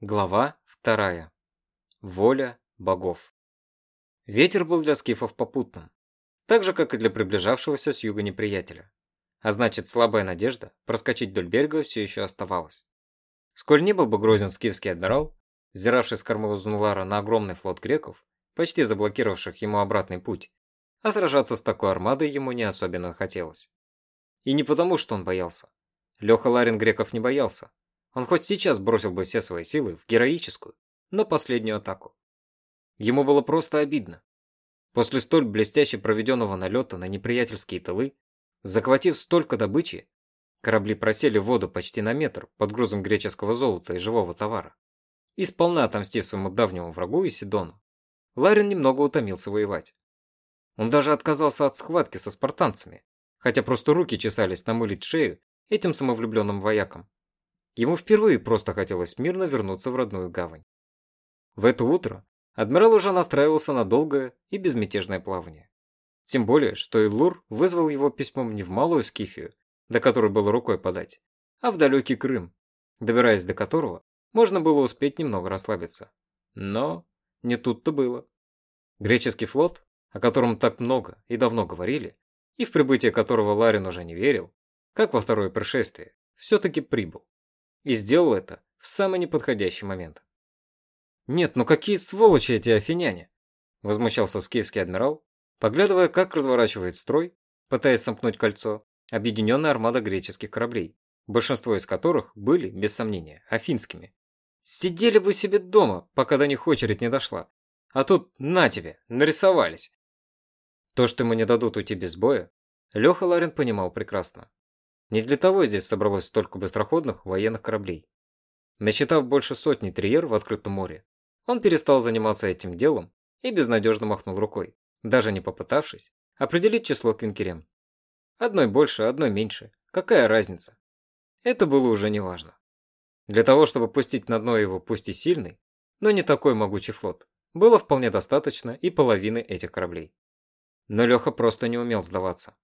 Глава вторая. Воля богов. Ветер был для скифов попутным, так же, как и для приближавшегося с юга неприятеля. А значит, слабая надежда проскочить вдоль берега все еще оставалась. Сколь не был бы грозен скифский адмирал, взиравший с кормы Узнулара на огромный флот греков, почти заблокировавших ему обратный путь, а сражаться с такой армадой ему не особенно хотелось. И не потому, что он боялся. Леха Ларин греков не боялся, он хоть сейчас бросил бы все свои силы в героическую, но последнюю атаку. Ему было просто обидно. После столь блестяще проведенного налета на неприятельские тылы, захватив столько добычи, корабли просели в воду почти на метр под грузом греческого золота и живого товара. И сполна отомстив своему давнему врагу Исидону, Ларин немного утомился воевать. Он даже отказался от схватки со спартанцами, хотя просто руки чесались намылить шею этим самовлюбленным воякам. Ему впервые просто хотелось мирно вернуться в родную гавань. В это утро адмирал уже настраивался на долгое и безмятежное плавание. Тем более, что Илур вызвал его письмом не в Малую Скифию, до которой было рукой подать, а в далекий Крым, добираясь до которого можно было успеть немного расслабиться. Но не тут-то было. Греческий флот, о котором так много и давно говорили, и в прибытие которого Ларин уже не верил, как во второе пришествие, все-таки прибыл. И сделал это в самый неподходящий момент. «Нет, ну какие сволочи эти афиняне!» Возмущался скифский адмирал, поглядывая, как разворачивает строй, пытаясь сомкнуть кольцо, объединенная армада греческих кораблей, большинство из которых были, без сомнения, афинскими. Сидели бы себе дома, пока до них очередь не дошла. А тут, на тебе, нарисовались. То, что ему не дадут уйти без боя, Леха Ларин понимал прекрасно. Не для того здесь собралось столько быстроходных военных кораблей. Насчитав больше сотни триер в открытом море, он перестал заниматься этим делом и безнадежно махнул рукой, даже не попытавшись определить число квинкерем. Одной больше, одной меньше. Какая разница? Это было уже неважно. Для того, чтобы пустить на дно его пусть и сильный, но не такой могучий флот, было вполне достаточно и половины этих кораблей. Но Леха просто не умел сдаваться.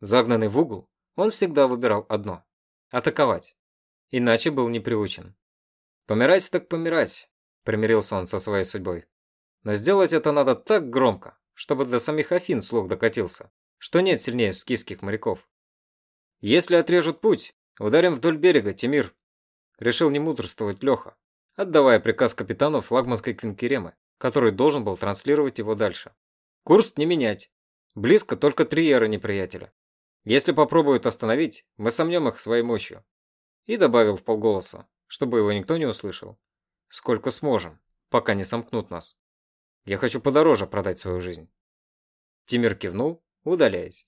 Загнанный в угол, он всегда выбирал одно – атаковать. Иначе был не приучен. Помирать так помирать, примирился он со своей судьбой. Но сделать это надо так громко, чтобы до самих Афин слух докатился, что нет сильнее скифских моряков. Если отрежут путь, ударим вдоль берега, Тимир. Решил не мудрствовать Леха, отдавая приказ капитану флагманской квинкеремы, который должен был транслировать его дальше. Курс не менять. Близко только три эры неприятеля. Если попробуют остановить, мы сомнем их своей мощью. И добавил в полголоса, чтобы его никто не услышал. Сколько сможем, пока не сомкнут нас. Я хочу подороже продать свою жизнь. Тимир кивнул, удаляясь.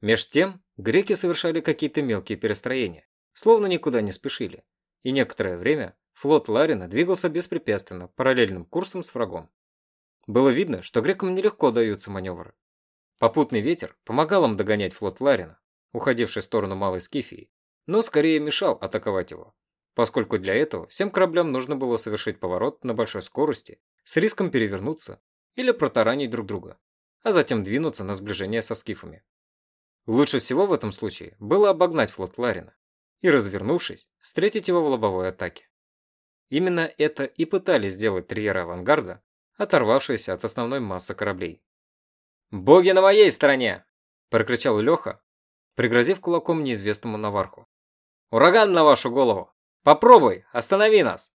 Меж тем, греки совершали какие-то мелкие перестроения, словно никуда не спешили. И некоторое время флот Ларина двигался беспрепятственно, параллельным курсом с врагом. Было видно, что грекам нелегко даются маневры. Попутный ветер помогал им догонять флот Ларина, уходивший в сторону Малой Скифии, но скорее мешал атаковать его, поскольку для этого всем кораблям нужно было совершить поворот на большой скорости с риском перевернуться или протаранить друг друга, а затем двинуться на сближение со скифами. Лучше всего в этом случае было обогнать флот Ларина и, развернувшись, встретить его в лобовой атаке. Именно это и пытались сделать триеры авангарда, оторвавшиеся от основной массы кораблей. «Боги на моей стороне!» – прокричал Леха, пригрозив кулаком неизвестному наварху. «Ураган на вашу голову! Попробуй, останови нас!»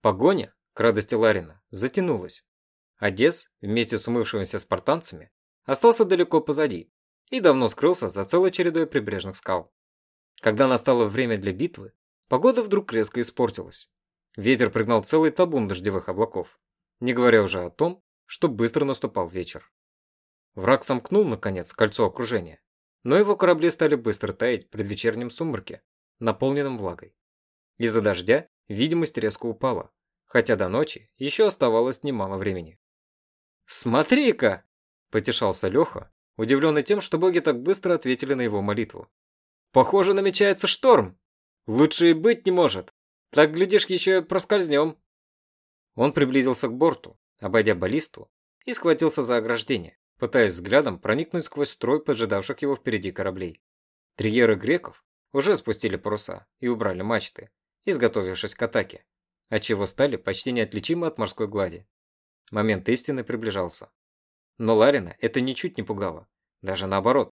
Погоня, к радости Ларина, затянулась. Одесс, вместе с умывшимися спартанцами, остался далеко позади и давно скрылся за целой чередой прибрежных скал. Когда настало время для битвы, погода вдруг резко испортилась. Ветер пригнал целый табун дождевых облаков, не говоря уже о том, что быстро наступал вечер. Враг сомкнул, наконец, кольцо окружения, но его корабли стали быстро таять в предвечернем сумраке, наполненном влагой. Из-за дождя видимость резко упала, хотя до ночи еще оставалось немало времени. «Смотри-ка!» – потешался Леха, удивленный тем, что боги так быстро ответили на его молитву. «Похоже, намечается шторм! Лучше и быть не может! Так, глядишь, еще проскользнем!» Он приблизился к борту, обойдя баллисту, и схватился за ограждение, пытаясь взглядом проникнуть сквозь строй поджидавших его впереди кораблей. Триеры греков уже спустили паруса и убрали мачты, изготовившись к атаке. отчего стали почти неотличимы от морской глади. Момент истины приближался. Но Ларина это ничуть не пугало, даже наоборот.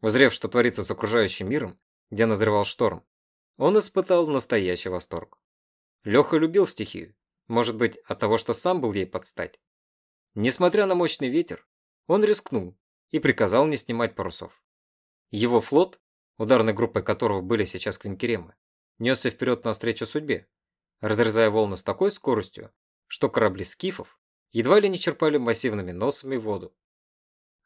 Узрев, что творится с окружающим миром, где назревал шторм, он испытал настоящий восторг. Леха любил стихию, может быть, от того, что сам был ей подстать. Несмотря на мощный ветер, он рискнул и приказал не снимать парусов. Его флот, ударной группой которого были сейчас квинкеремы, несся вперед навстречу судьбе, разрезая волны с такой скоростью, что корабли скифов едва ли не черпали массивными носами воду.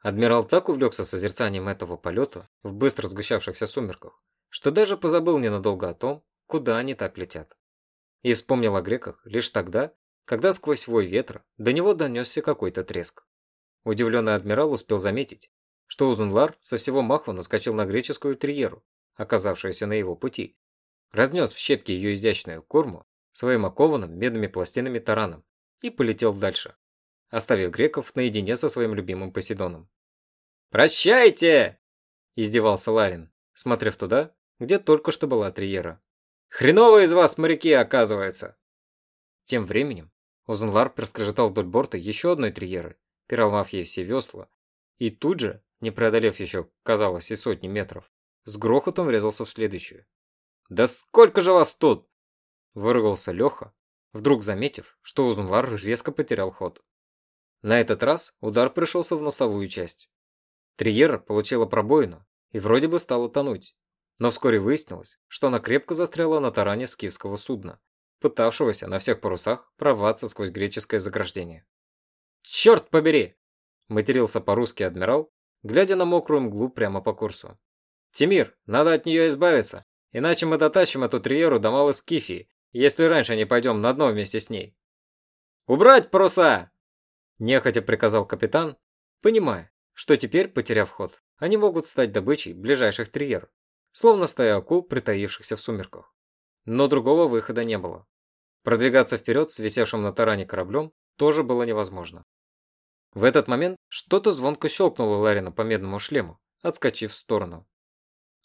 Адмирал так увлекся созерцанием этого полета в быстро сгущавшихся сумерках, что даже позабыл ненадолго о том, куда они так летят. И вспомнил о греках лишь тогда, когда сквозь вой ветра до него донесся какой-то треск. Удивленный адмирал успел заметить, что Узунлар со всего маху наскочил на греческую триеру, оказавшуюся на его пути, разнес в щепки ее изящную корму своим окованным медными пластинами тараном и полетел дальше, оставив греков наедине со своим любимым Посейдоном. «Прощайте!» – издевался Ларин, смотрев туда, где только что была Триера. «Хреново из вас моряки, оказывается!» Тем временем Озунлар проскрежетал вдоль борта еще одной Триеры, переломав ей все весла, и тут же, не преодолев еще, казалось, и сотни метров, с грохотом врезался в следующую. «Да сколько же вас тут?» – выругался Леха, вдруг заметив, что Узунлар резко потерял ход. На этот раз удар пришелся в носовую часть. Триера получила пробоину и вроде бы стала тонуть, но вскоре выяснилось, что она крепко застряла на таране скифского судна, пытавшегося на всех парусах прорваться сквозь греческое заграждение. «Черт побери!» – матерился по-русски адмирал, глядя на мокрую мглу прямо по курсу. «Тимир, надо от нее избавиться, иначе мы дотащим эту триеру до Малой Скифии если раньше не пойдем на дно вместе с ней. «Убрать паруса!» Нехотя приказал капитан, понимая, что теперь, потеряв ход, они могут стать добычей ближайших триер, словно стая акул, притаившихся в сумерках. Но другого выхода не было. Продвигаться вперед с висевшим на таране кораблем тоже было невозможно. В этот момент что-то звонко щелкнуло Ларина по медному шлему, отскочив в сторону.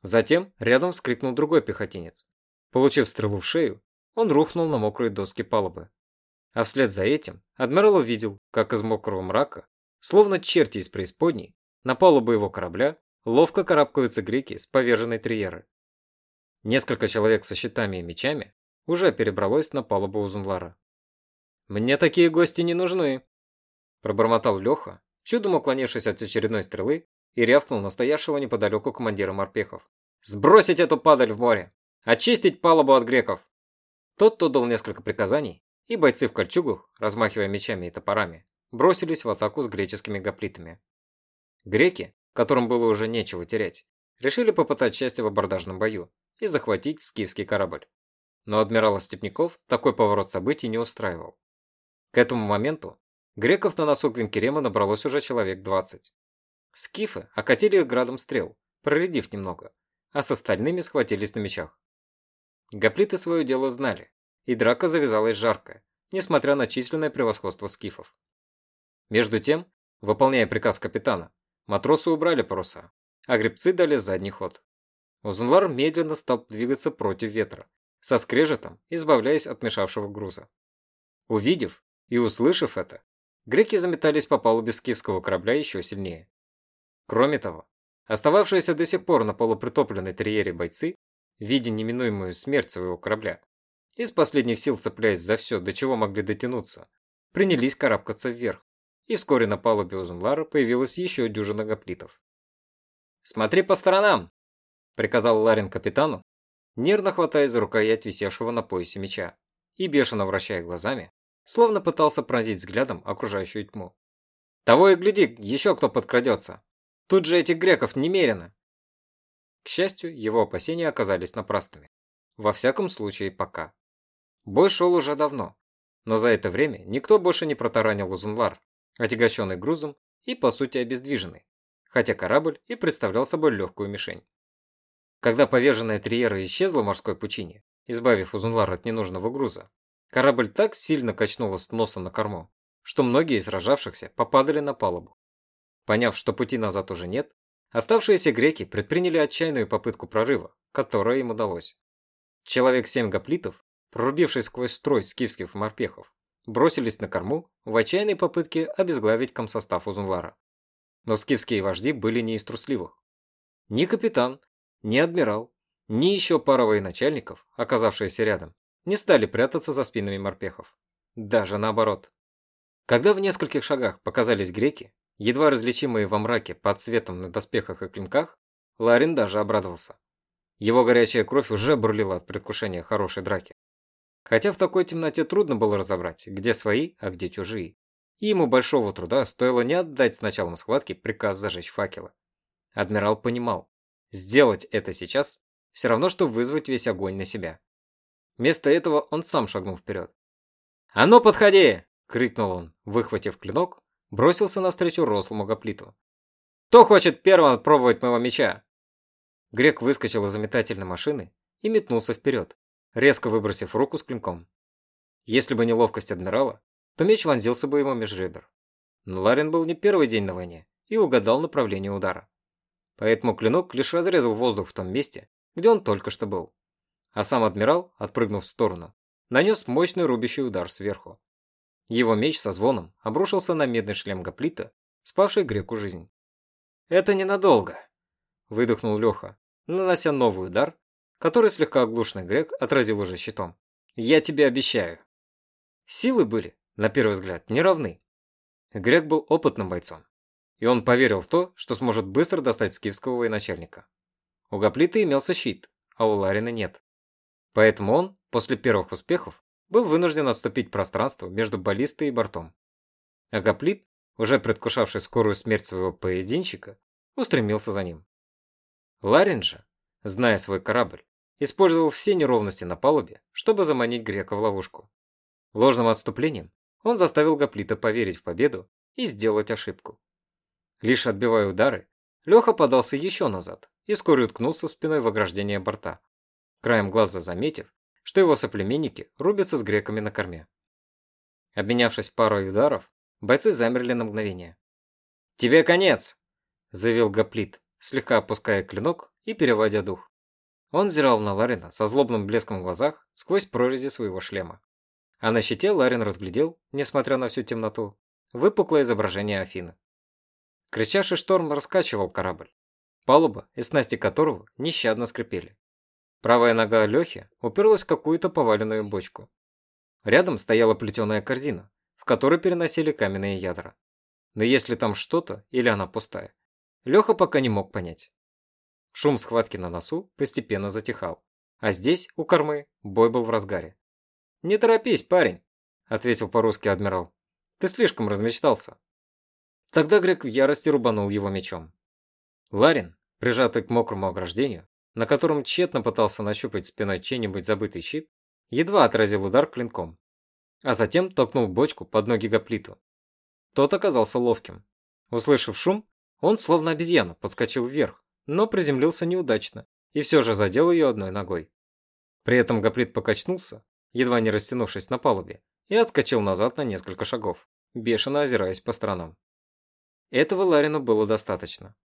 Затем рядом вскрикнул другой пехотинец. Получив стрелу в шею, он рухнул на мокрые доски палубы. А вслед за этим адмирал увидел, как из мокрого мрака, словно черти из преисподней, на палубу его корабля ловко карабкаются греки с поверженной триеры. Несколько человек со щитами и мечами уже перебралось на палубу Узунлара. «Мне такие гости не нужны», – пробормотал Леха, чудом уклонившись от очередной стрелы и рявкнул настоящего неподалеку командира морпехов. «Сбросить эту падаль в море! Очистить палубу от греков!» Тот отдал несколько приказаний, и бойцы в кольчугах, размахивая мечами и топорами, бросились в атаку с греческими гоплитами. Греки, которым было уже нечего терять, решили попытать счастье в абордажном бою и захватить скифский корабль. Но адмирала Степняков такой поворот событий не устраивал. К этому моменту греков на носу Гвинкерема набралось уже человек 20. Скифы окатили их градом стрел, проредив немного, а с остальными схватились на мечах. Гоплиты свое дело знали, и драка завязалась жарко, несмотря на численное превосходство скифов. Между тем, выполняя приказ капитана, матросы убрали паруса, а гребцы дали задний ход. Узунлар медленно стал двигаться против ветра, со скрежетом избавляясь от мешавшего груза. Увидев и услышав это, греки заметались по палубе скифского корабля еще сильнее. Кроме того, остававшиеся до сих пор на полупритопленной терьере бойцы видя неминуемую смерть своего корабля. Из последних сил цепляясь за все, до чего могли дотянуться, принялись карабкаться вверх, и вскоре на палубе Узенлара появилась еще дюжина гоплитов. «Смотри по сторонам!» – приказал Ларин капитану, нервно хватаясь за рукоять висевшего на поясе меча и бешено вращая глазами, словно пытался пронзить взглядом окружающую тьму. «Того и гляди, еще кто подкрадется! Тут же этих греков немерено!» К счастью, его опасения оказались напрасными. Во всяком случае, пока. Бой шел уже давно, но за это время никто больше не протаранил Узунлар, отягощенный грузом и, по сути, обездвиженный, хотя корабль и представлял собой легкую мишень. Когда поверженная Триера исчезла в морской пучине, избавив Узунлар от ненужного груза, корабль так сильно качнуло с носа на корму, что многие из сражавшихся попадали на палубу. Поняв, что пути назад уже нет, Оставшиеся греки предприняли отчаянную попытку прорыва, которая им удалось. Человек семь гоплитов прорубившись сквозь строй скифских морпехов, бросились на корму в отчаянной попытке обезглавить комсостав Узунлара. Но скифские вожди были не из трусливых. Ни капитан, ни адмирал, ни еще пара военачальников, оказавшиеся рядом, не стали прятаться за спинами морпехов. Даже наоборот. Когда в нескольких шагах показались греки, едва различимые во мраке под светом на доспехах и клинках, Ларин даже обрадовался. Его горячая кровь уже бурлила от предвкушения хорошей драки. Хотя в такой темноте трудно было разобрать, где свои, а где чужие. И ему большого труда стоило не отдать с началом схватки приказ зажечь факелы. Адмирал понимал, сделать это сейчас все равно, что вызвать весь огонь на себя. Вместо этого он сам шагнул вперед. «А ну, подходи!» – крикнул он, выхватив клинок, бросился навстречу рослому гоплиту. «Кто хочет первым отпробовать моего меча?» Грек выскочил из метательной машины и метнулся вперед, резко выбросив руку с клинком. Если бы не ловкость адмирала, то меч вонзился бы ему меж ребер. Но Ларин был не первый день на войне и угадал направление удара. Поэтому клинок лишь разрезал воздух в том месте, где он только что был. А сам адмирал, отпрыгнув в сторону, нанес мощный рубящий удар сверху. Его меч со звоном обрушился на медный шлем гоплита, спавший греку жизнь. «Это ненадолго», – выдохнул Леха, нанося новый удар, который слегка оглушенный грек отразил уже щитом. «Я тебе обещаю». Силы были, на первый взгляд, не равны. Грек был опытным бойцом, и он поверил в то, что сможет быстро достать скифского военачальника. У Гоплита имелся щит, а у Ларина нет. Поэтому он, после первых успехов, был вынужден отступить пространство между баллистой и бортом. А Гоплит, уже предвкушавший скорую смерть своего поединщика, устремился за ним. Ларин же, зная свой корабль, использовал все неровности на палубе, чтобы заманить грека в ловушку. Ложным отступлением он заставил Гоплита поверить в победу и сделать ошибку. Лишь отбивая удары, Леха подался еще назад и вскоре уткнулся спиной в ограждение борта, краем глаза заметив, что его соплеменники рубятся с греками на корме. Обменявшись парой ударов, бойцы замерли на мгновение. «Тебе конец!» – заявил Гоплит, слегка опуская клинок и переводя дух. Он зирал на Ларина со злобным блеском в глазах сквозь прорези своего шлема. А на щите Ларин разглядел, несмотря на всю темноту, выпуклое изображение Афины. Кричащий шторм раскачивал корабль, палуба и снасти которого нещадно скрипели. Правая нога Лехи уперлась в какую-то поваленную бочку. Рядом стояла плетеная корзина, в которой переносили каменные ядра. Но если там что-то или она пустая, Леха пока не мог понять. Шум схватки на носу постепенно затихал, а здесь, у кормы, бой был в разгаре. «Не торопись, парень», — ответил по-русски адмирал. «Ты слишком размечтался». Тогда Грек в ярости рубанул его мечом. Ларин, прижатый к мокрому ограждению, на котором тщетно пытался нащупать спиной чей-нибудь забытый щит, едва отразил удар клинком, а затем толкнул бочку под ноги гоплиту. Тот оказался ловким. Услышав шум, он, словно обезьяна, подскочил вверх, но приземлился неудачно и все же задел ее одной ногой. При этом гоплит покачнулся, едва не растянувшись на палубе, и отскочил назад на несколько шагов, бешено озираясь по сторонам. Этого Ларину было достаточно.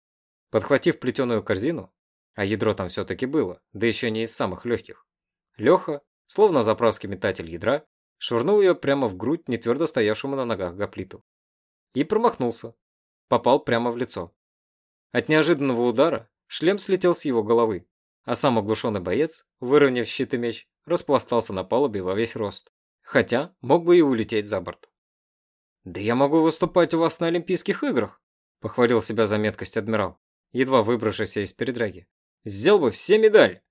Подхватив плетеную корзину, а ядро там все-таки было, да еще не из самых легких, Леха, словно заправский метатель ядра, швырнул ее прямо в грудь нетвердо стоявшему на ногах гоплиту. И промахнулся. Попал прямо в лицо. От неожиданного удара шлем слетел с его головы, а сам оглушенный боец, выровняв щит и меч, распластался на палубе во весь рост. Хотя мог бы и улететь за борт. «Да я могу выступать у вас на Олимпийских играх», – похвалил себя за меткость адмирал, едва выбравшийся из передряги. «Сделал бы все медали».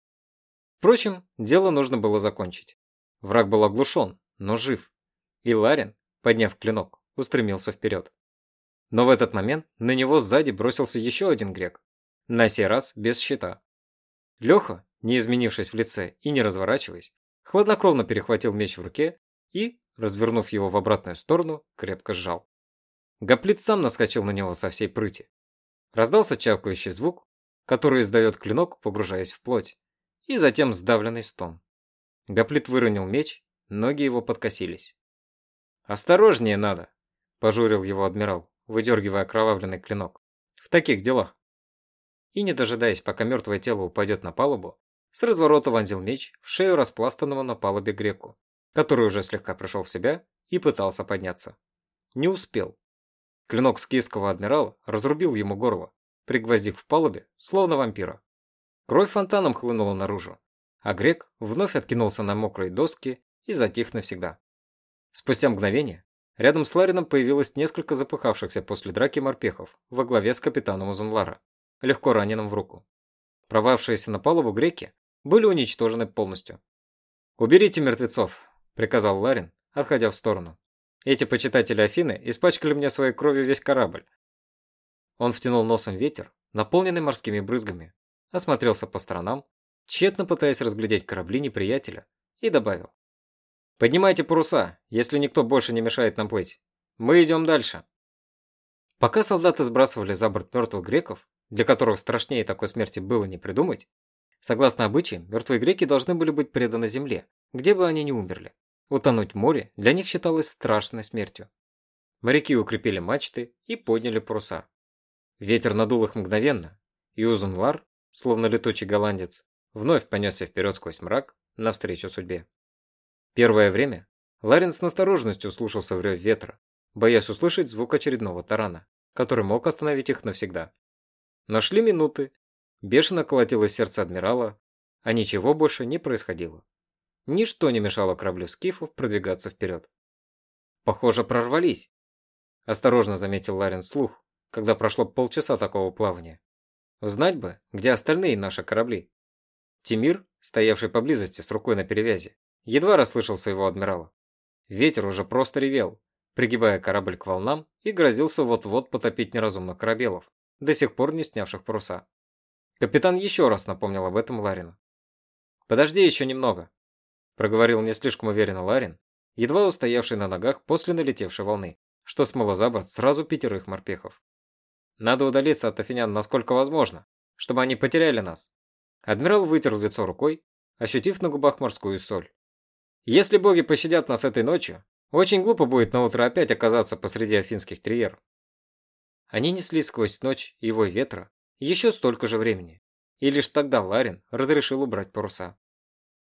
Впрочем, дело нужно было закончить. Враг был оглушен, но жив. И Ларин, подняв клинок, устремился вперед. Но в этот момент на него сзади бросился еще один грек, на сей раз без щита. Леха, не изменившись в лице и не разворачиваясь, хладнокровно перехватил меч в руке и, развернув его в обратную сторону, крепко сжал. Гоплит сам наскочил на него со всей прыти. Раздался чавкающий звук, который издает клинок, погружаясь в плоть, и затем сдавленный стон. Гоплит выронил меч, ноги его подкосились. «Осторожнее надо!» – пожурил его адмирал, выдергивая окровавленный клинок. «В таких делах!» И не дожидаясь, пока мертвое тело упадет на палубу, с разворота вонзил меч в шею распластанного на палубе греку, который уже слегка пришел в себя и пытался подняться. Не успел. Клинок скифского адмирала разрубил ему горло, пригвоздив в палубе, словно вампира. Кровь фонтаном хлынула наружу, а грек вновь откинулся на мокрые доски и затих навсегда. Спустя мгновение рядом с Ларином появилось несколько запыхавшихся после драки морпехов во главе с капитаном Узунлара, легко раненым в руку. Провавшиеся на палубу греки были уничтожены полностью. «Уберите мертвецов», – приказал Ларин, отходя в сторону. «Эти почитатели Афины испачкали мне своей кровью весь корабль». Он втянул носом ветер, наполненный морскими брызгами, осмотрелся по сторонам, тщетно пытаясь разглядеть корабли неприятеля, и добавил. «Поднимайте паруса, если никто больше не мешает нам плыть. Мы идем дальше». Пока солдаты сбрасывали за борт мертвых греков, для которых страшнее такой смерти было не придумать, согласно обычаям, мертвые греки должны были быть преданы земле, где бы они ни умерли. Утонуть в море для них считалось страшной смертью. Моряки укрепили мачты и подняли паруса. Ветер надул их мгновенно, и Узунлар, словно летучий голландец, вновь понесся вперед сквозь мрак навстречу судьбе. Первое время Ларин с настороженностью слушался в рев ветра, боясь услышать звук очередного тарана, который мог остановить их навсегда. Но шли минуты, бешено колотилось сердце адмирала, а ничего больше не происходило. Ничто не мешало кораблю скифов продвигаться вперед. Похоже, прорвались. Осторожно заметил Ларин слух, когда прошло полчаса такого плавания. Узнать бы, где остальные наши корабли. Тимир, стоявший поблизости с рукой на перевязи, едва расслышал своего адмирала. Ветер уже просто ревел, пригибая корабль к волнам и грозился вот-вот потопить неразумных корабелов, до сих пор не снявших паруса. Капитан еще раз напомнил об этом Ларину. «Подожди еще немного», – проговорил не слишком уверенно Ларин, едва устоявший на ногах после налетевшей волны, что смыло за борт сразу пятерых морпехов. «Надо удалиться от афинян насколько возможно, чтобы они потеряли нас». Адмирал вытер лицо рукой, ощутив на губах морскую соль. Если боги пощадят нас этой ночью, очень глупо будет на утро опять оказаться посреди афинских триер. Они несли сквозь ночь его ветра еще столько же времени, и лишь тогда Ларин разрешил убрать паруса.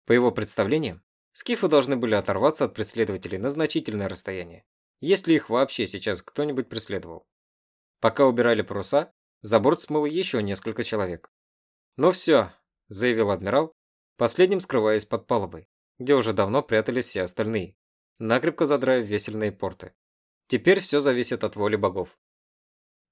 По его представлениям, скифы должны были оторваться от преследователей на значительное расстояние, если их вообще сейчас кто-нибудь преследовал. Пока убирали паруса, за борт смыло еще несколько человек. «Ну все», – заявил адмирал, последним скрываясь под палубой где уже давно прятались все остальные, накрепко задраив весельные порты. Теперь все зависит от воли богов.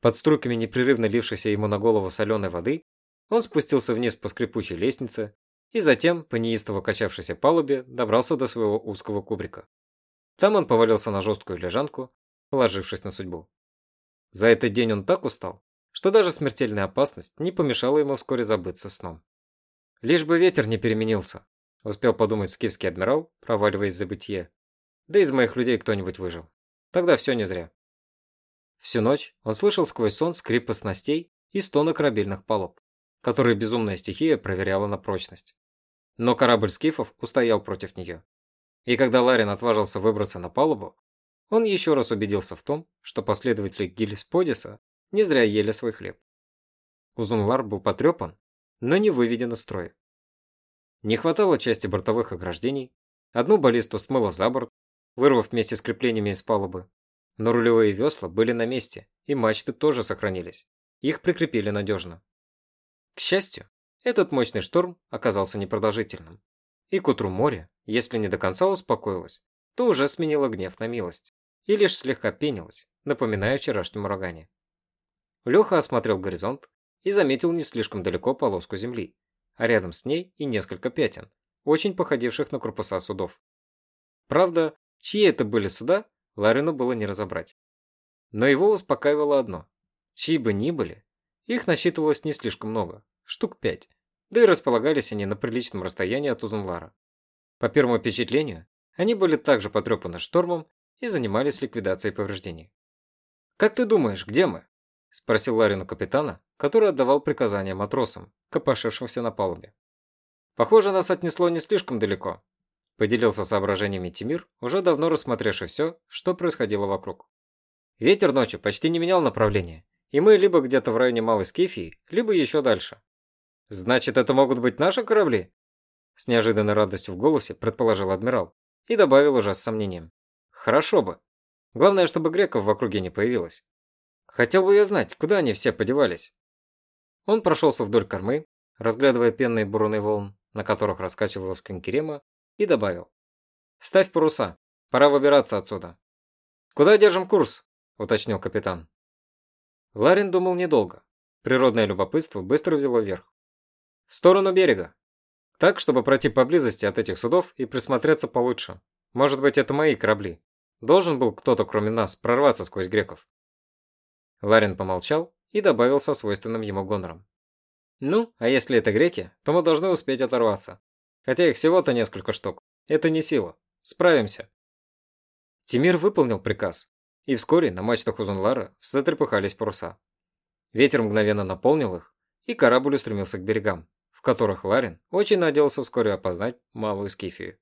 Под струйками непрерывно лившейся ему на голову соленой воды, он спустился вниз по скрипучей лестнице и затем, по неистово качавшейся палубе, добрался до своего узкого кубрика. Там он повалился на жесткую лежанку, положившись на судьбу. За этот день он так устал, что даже смертельная опасность не помешала ему вскоре забыться сном. Лишь бы ветер не переменился, Успел подумать скифский адмирал, проваливаясь в забытье. Да из моих людей кто-нибудь выжил. Тогда все не зря. Всю ночь он слышал сквозь сон скрип снастей и стоны корабельных палуб, которые безумная стихия проверяла на прочность. Но корабль скифов устоял против нее. И когда Ларин отважился выбраться на палубу, он еще раз убедился в том, что последователи Гиллисподиса не зря ели свой хлеб. Узунлар был потрепан, но не выведен из строя. Не хватало части бортовых ограждений, одну баллисту смыло за борт, вырвав вместе с креплениями из палубы. Но рулевые весла были на месте, и мачты тоже сохранились. Их прикрепили надежно. К счастью, этот мощный шторм оказался непродолжительным. И к утру море, если не до конца успокоилось, то уже сменило гнев на милость. И лишь слегка пенилось, напоминая вчерашнем урагане. Леха осмотрел горизонт и заметил не слишком далеко полоску земли, а рядом с ней и несколько пятен, очень походивших на корпуса судов. Правда, чьи это были суда, Ларину было не разобрать. Но его успокаивало одно. Чьи бы ни были, их насчитывалось не слишком много, штук пять, да и располагались они на приличном расстоянии от Узунлара. По первому впечатлению, они были также потрепаны штормом и занимались ликвидацией повреждений. «Как ты думаешь, где мы?» – спросил Ларин у капитана, который отдавал приказания матросам, копошившимся на палубе. «Похоже, нас отнесло не слишком далеко», – поделился соображениями Тимир, уже давно рассмотревший все, что происходило вокруг. Ветер ночью почти не менял направление, и мы либо где-то в районе Малой Скифии, либо еще дальше. «Значит, это могут быть наши корабли?» С неожиданной радостью в голосе предположил адмирал и добавил уже с сомнением. Хорошо бы. Главное, чтобы греков в округе не появилось. Хотел бы я знать, куда они все подевались. Он прошелся вдоль кормы, разглядывая пенные буруны волн, на которых раскачивалась конкерема, и добавил. «Ставь паруса. Пора выбираться отсюда». «Куда держим курс?» – уточнил капитан. Ларин думал недолго. Природное любопытство быстро взяло верх. «В сторону берега. Так, чтобы пройти поблизости от этих судов и присмотреться получше. Может быть, это мои корабли. Должен был кто-то, кроме нас, прорваться сквозь греков». Ларин помолчал и добавил со свойственным ему гонором. «Ну, а если это греки, то мы должны успеть оторваться. Хотя их всего-то несколько штук. Это не сила. Справимся». Тимир выполнил приказ, и вскоре на мачтах Узунлара затрепыхались паруса. Ветер мгновенно наполнил их, и корабль устремился к берегам, в которых Ларин очень надеялся вскоре опознать малую Скифию.